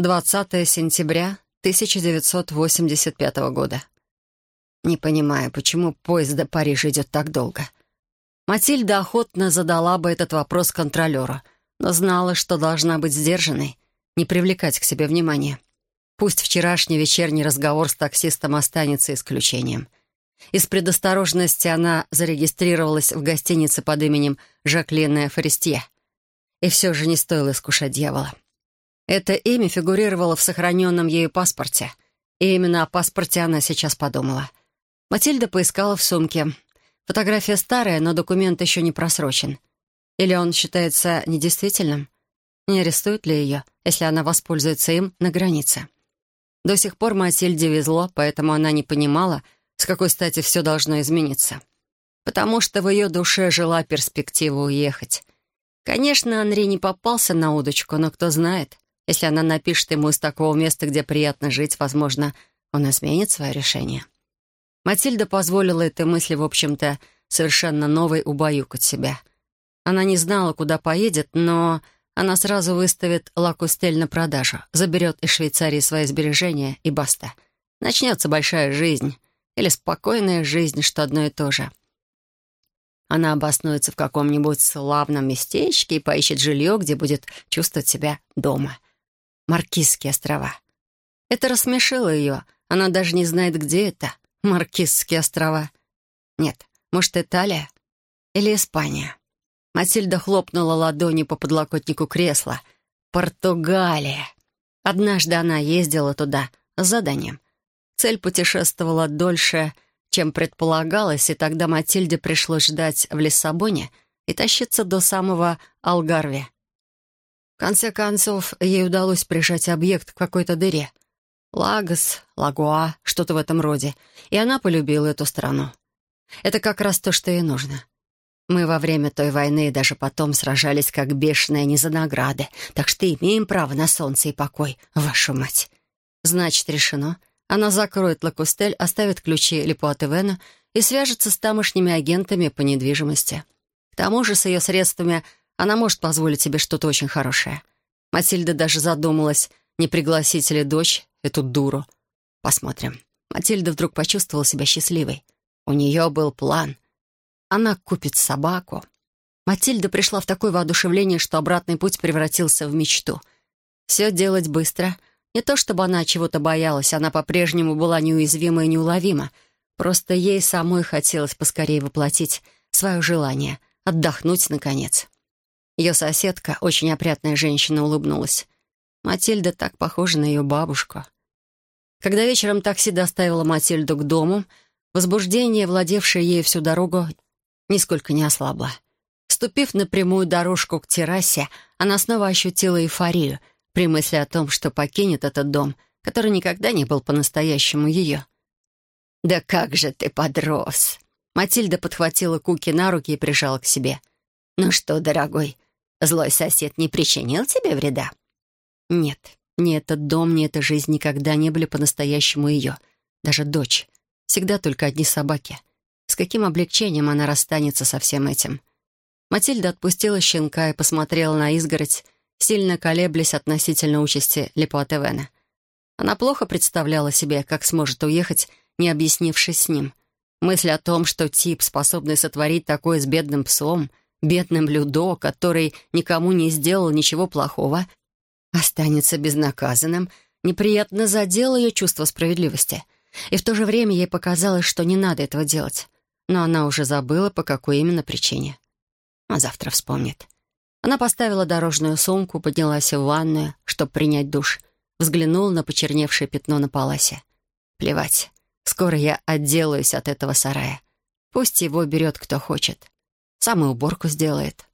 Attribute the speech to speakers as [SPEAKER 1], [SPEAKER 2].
[SPEAKER 1] 20 сентября 1985 года. Не понимаю, почему поезд до Парижа идет так долго. Матильда охотно задала бы этот вопрос контролеру, но знала, что должна быть сдержанной, не привлекать к себе внимания. Пусть вчерашний вечерний разговор с таксистом останется исключением. Из предосторожности она зарегистрировалась в гостинице под именем Жаклина Форестье. И все же не стоило искушать дьявола. Это имя фигурировало в сохраненном ею паспорте. И именно о паспорте она сейчас подумала. Матильда поискала в сумке. Фотография старая, но документ еще не просрочен. Или он считается недействительным? Не арестуют ли ее, если она воспользуется им на границе? До сих пор Матильде везло, поэтому она не понимала, с какой стати все должно измениться. Потому что в ее душе жила перспектива уехать. Конечно, Анри не попался на удочку, но кто знает, если она напишет ему из такого места, где приятно жить, возможно, он изменит свое решение. Матильда позволила этой мысли, в общем-то, совершенно новой убаюкать себя. Она не знала, куда поедет, но она сразу выставит Лакустель на продажу, заберет из Швейцарии свои сбережения и баста. Начнется большая жизнь. Или спокойная жизнь, что одно и то же. Она обоснуется в каком-нибудь славном местечке и поищет жилье, где будет чувствовать себя дома. Маркизские острова. Это рассмешило ее. Она даже не знает, где это. Маркизские острова. Нет, может, Италия? Или Испания? Матильда хлопнула ладонью по подлокотнику кресла. Португалия. Однажды она ездила туда с заданием. Цель путешествовала дольше, чем предполагалось, и тогда Матильде пришлось ждать в Лиссабоне и тащиться до самого Алгарве. Конце концов, ей удалось прижать объект к какой-то дыре — Лагос, Лагуа, что-то в этом роде. И она полюбила эту страну. Это как раз то, что ей нужно. Мы во время той войны и даже потом сражались как бешеные не за награды, так что имеем право на солнце и покой, вашу мать. Значит, решено. Она закроет Лакустель, оставит ключи Липуатевена и свяжется с тамошними агентами по недвижимости. К тому же с ее средствами она может позволить себе что-то очень хорошее. Матильда даже задумалась, не пригласить ли дочь эту дуру. Посмотрим. Матильда вдруг почувствовала себя счастливой. У нее был план. Она купит собаку. Матильда пришла в такое воодушевление, что обратный путь превратился в мечту. Все делать быстро. Не то чтобы она чего-то боялась, она по-прежнему была неуязвима и неуловима. Просто ей самой хотелось поскорее воплотить свое желание, отдохнуть, наконец. Ее соседка, очень опрятная женщина, улыбнулась. Матильда так похожа на ее бабушку. Когда вечером такси доставило Матильду к дому, возбуждение, владевшее ей всю дорогу, нисколько не ослабло. Ступив на прямую дорожку к террасе, она снова ощутила эйфорию при мысли о том, что покинет этот дом, который никогда не был по-настоящему ее. «Да как же ты подрос!» Матильда подхватила Куки на руки и прижала к себе. «Ну что, дорогой, злой сосед не причинил тебе вреда?» Нет, ни этот дом, ни эта жизнь никогда не были по-настоящему ее. Даже дочь. Всегда только одни собаки. С каким облегчением она расстанется со всем этим? Матильда отпустила щенка и посмотрела на изгородь, сильно колеблясь относительно участи Лепуатевена. Она плохо представляла себе, как сможет уехать, не объяснившись с ним. Мысль о том, что тип, способный сотворить такое с бедным псом, бедным Людо, который никому не сделал ничего плохого, останется безнаказанным, неприятно задел ее чувство справедливости. И в то же время ей показалось, что не надо этого делать. Но она уже забыла, по какой именно причине. А завтра вспомнит. Она поставила дорожную сумку, поднялась в ванную, чтобы принять душ, взглянула на почерневшее пятно на паласе. Плевать. Скоро я отделаюсь от этого сарая. Пусть его берет кто хочет. Сам и уборку сделает.